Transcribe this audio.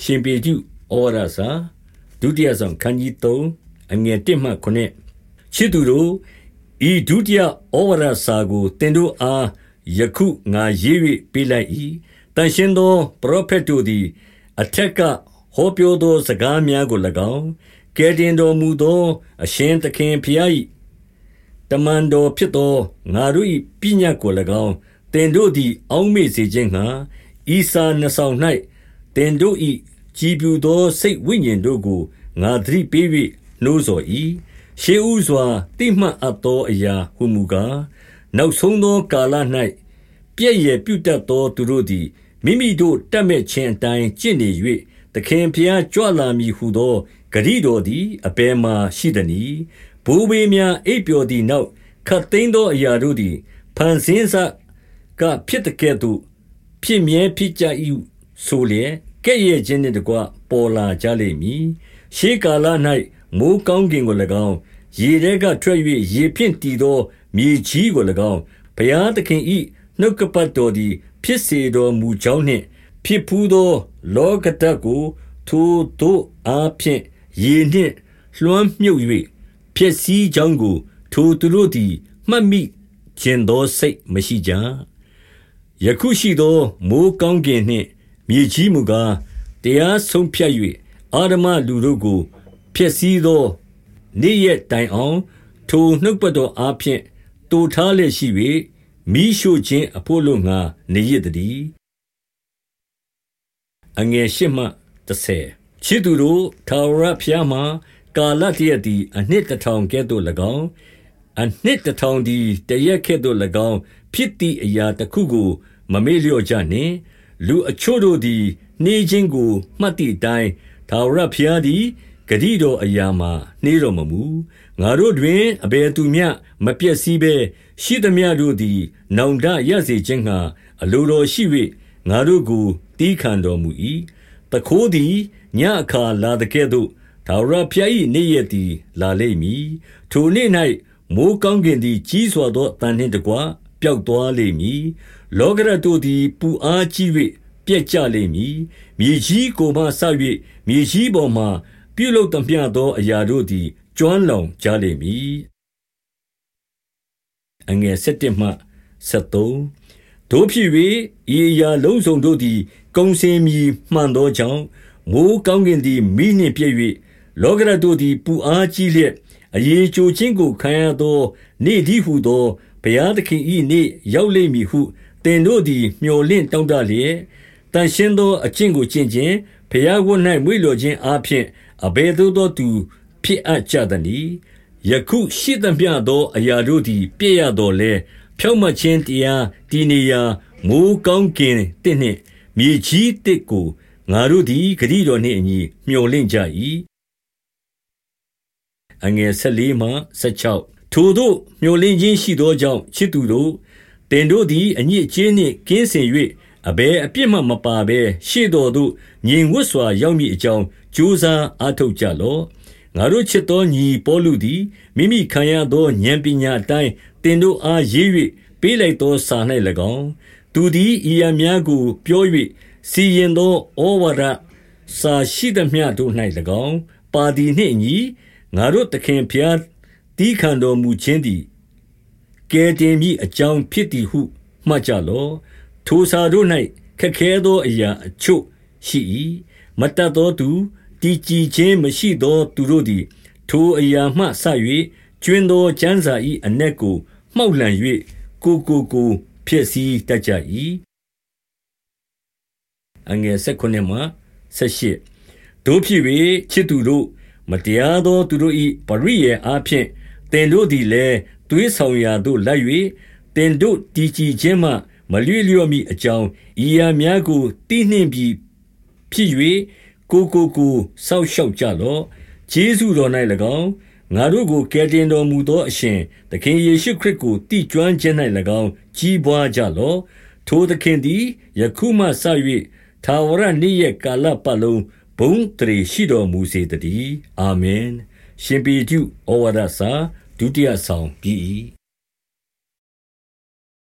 ရှင်ပေတုဩဝါဒစာဒုတိယဆောင်ခန်းကြီး3အငယ်1မှ9ချစ်သူတို့ဤဒုတိယဩဝါဒစာကိုတင်တို့အားယခုငါရေး၍ပေးလိုက်၏တန်ရှင်းသောပရောဖက်တို့သည် အထက်ကဟောပြောသောစကားများကို၎င်းကဲတင်တော်မူသော အရှင်သခင်ဖျား၏တမန်တော်ဖြစ်သောငါတို့၏ပညာကို၎င်းတင်တို့သည် အောက်မေ့စေခြင်းငှာဤစာနှဆောင်၌ တင်တို့၏ကြည်ပြူသော စိတ်ဝိညာဉ်တို့ကို ငါသတိပေး၍နှိုးဆော်၏ရှေးဥစွာတိမှတ်အပ်သောအရာဟုမူကား နောက်ဆုံးသောကာလ၌ပြည့်ရပြုတတ်သော သူတို့သည် မိမိတို့တတ်မဲ့ခြင်းအတိုင်း ကျင့်နေ၍သခင်ဖျားကြွလာမည်ဟုသောဂရိတော်သည်အပေမာရှိသည်။ဘိုးဘေးများ အိပ်ပျော်သည့်နောက်ခတ်သိမ်းသောအရာတို့သည် ဖန်ဆင်းစကဖြစ်တဲ့ကဲ့သို့ ဖြစ်မြဲဖြစ်ကြ၏ ဆိုလျက်ကဲ့ရဲ့ခြင်းနှင့်တကွပေါ်လာကြလိမ့်မည်။ရှေးကာလ၌မိုဃ်းကောင်းကင်ကို၎င်း၊ရေထဲကထွက်၍ရေဖြင့်တည်သောမြေကြီးကို၎င်း၊ဘုရားသခင်၏နှုတ်ကပတ်တော်သည် ဖြစ်စေတော်မူကြောင်းနှင့် ဖြစ်ဘူးသော လောကဓာတ်ကိုထိုသို့အားဖြင့်ရေနှင့်လွှမ်းမြုပ်၍ဖျက်ဆီးကြောင်းကို ထိုသူတို့သည်မှတ်မိချင်သောစိတ်မရှိကြ။ယခုရှိသောမိုဃ်းကောင်းကင်နှင့် မြေကြီးမူကား၊တရားဆုံးဖြတ်၍အဓမ္မလူတို့ကို ဖျက်ဆီးသော နေ့ရက်တိုင်အောင် ထိုနှုတ်ကပတ်တော်အားဖြင့် သိုထားလျက်ရှိ၍၊မီးရှို့ခြင်းအဘို့ အလိုငှါ နေရစ်သတည်း။ချစ်သူတို့၊ထာဝရဘုရားမှာ ကာလတရပ်သည် အနှစ်တထောင်ကဲ့သို့၎င်း၊အနှစ်တထောင်သည် တရက် ကဲ့သို့၎င်း ဖြစ်သည်အရာတခုကို မမေ့လျော့ကြနှင့်။ လူအချို့တို့သည် နှေးခြင်းကို မှတ်သည်အတိုင်း၊ထာဝရဘုရားသည် ဂတိတော်အရာမှာ နှေးတော်မမူ။ငါတို့တွင် အဘယ်သူမျှ မပျက်စီးဘဲ ရှိသမျှတို့သည် နောင်တရစေခြင်းငှါ အလိုတော်ရှိ၍ငါတို့ကို သည်းခံတော်မူ၏။သူခိုးသည် ညဉ့်အခါလာသကဲ့သို့ ထာဝရဘုရား၏နေ့ရက်သည် လာလိမ့်မည်။ထိုနေ့၌မိုဃ်းကောင်းကင်သည် ကြီးစွာသော အသံနှင့်တကွ ပျောက်သွားလိမ့်မည်။လောကဓာတ်တို့သည် ပူအားကြီး၍ပျက်ကြလိမ့်မည်။မြေကြီးကိုမှစ၍မြေကြီးပေါ်မှာ ပြုလုပ်သမျှသော အရာတို့သည် ကျွမ်းလောင်ကြလိမ့်မည်။သို့ဖြစ်၍ဤအရာလုံးစုံတို့သည် ကုန်စင်မည်မှန်သောကြောင့်၊မိုဃ်းကောင်းကင်သည် မီးနှင့်ပြည့်၍လောကဓာတ်တို့သည် ပူအားကြီးလျက် အရည်ကျိုခြင်းကို ခံရသောနေ့တည်းဟူသော ဘုရားသခင်၏နေ့ရောက်လိမ့်မည်ဟုသင်တို့သည်မြော်လင့်တောင့်တလျက်၊သန့်ရှင်းသောအကျင့်ကိုကျင့်ခြင်း၊ဘုရားဝတ်၌မွေ့လျော်ခြင်းအားဖြင့်အဘယ်သို့သောသူ ဖြစ်အပ်ကြသနည်း။ယခုရှိသမျှသောအရာတို့သည်ပျက်ရသော်လည်း၊ဖြောင့်မတ်ခြင်းတရားတည်နေရာမိုဃ်းကောင်းကင်သစ်နှင့်မြေကြီးသစ်ကိုငါတို့သည်ဂတိတော်နှင့်အညီမြော်လင့်ကြ၏။ ထိုသို့မြော်လင့်ခြင်းရှိသောကြောင့်၊ချစ်သူတို့၊သင်တို့သည် အညစ်အကြေးနှင့် ကင်းစင်၍အဘယ်အပြစ်မျှမပါဘဲ ရှေ့တော်သို့ ငြိမ်ဝပ်စွာ ရောက်မည်အကြောင်း ကြိုးစားအားထုတ်ကြလော့။ငါတို့ချစ်သောညီပေါလုသည် မိမိခံရသော ဥာဏ်ပညာအတိုင်း သင်တို့အားရေး၍ပေးလိုက်သောစာ၌၎င်း၊သူသည် ဤအရာများကို ပြော၍စီရင်သော ဩဝါဒစာရှိသမျှတို့၌၎င်း ပါသည်နှင့်အညီ၊ငါတို့သခင်ဘုရား သည်းခံတော်မူခြင်းသည် ကယ်တင်မည်အကြောင်းဖြစ်သည်ဟု မှတ်ကြလော့။ထိုစာတို့၌ခက်ခဲသောအရာအချို့ရှိ၏။မတတ်သောသူ၊တည်ကြည်ခြင်းမရှိသောသူတို့သည် ထိုအရာမှစ၍ကြွင်းသောကျမ်းစာ၏အနက်ကိုမှောက်လှန်၍ကိုယ်ကိုကိုယ်ဖျက်ဆီးတတ်ကြ၏။သို့ဖြစ်၍ချစ်သူတို့၊မတရားသောသူတို့၏ပရိယာယ်အားဖြင့် သင်တို့သည်လည်း သွေးဆောင်ရာသို့လိုက်၍၊သင်တို့တည်ကြည်ခြင်းမှ မရွေ့လျော့မည်အကြောင်း ဤအရာများကို သိနှင့်ပြီဖြစ်၍ကိုယ်ကိုကိုယ် စောင့်ရှောက်ကြလော့။ကျေးဇူးတော်၌၎င်း၊ငါတို့ကို ကယ်တင်တော်မူသော အရှင်သခင်ယေရှုခရစ်ကို သိကျွမ်းခြင်း၌၎င်း ကြီးပွားကြလော့။ထိုသခင်သည် ယခုမှစ၍ထာဝရနေ့ရက်ကာလပတ်လုံး ဘုန်းအသရေရှိတော်မူစေသတည်း။အာမင်။ရှင်ပေတရုဩဝါဒစာ ဒုတိယဆောင်ပြီး၏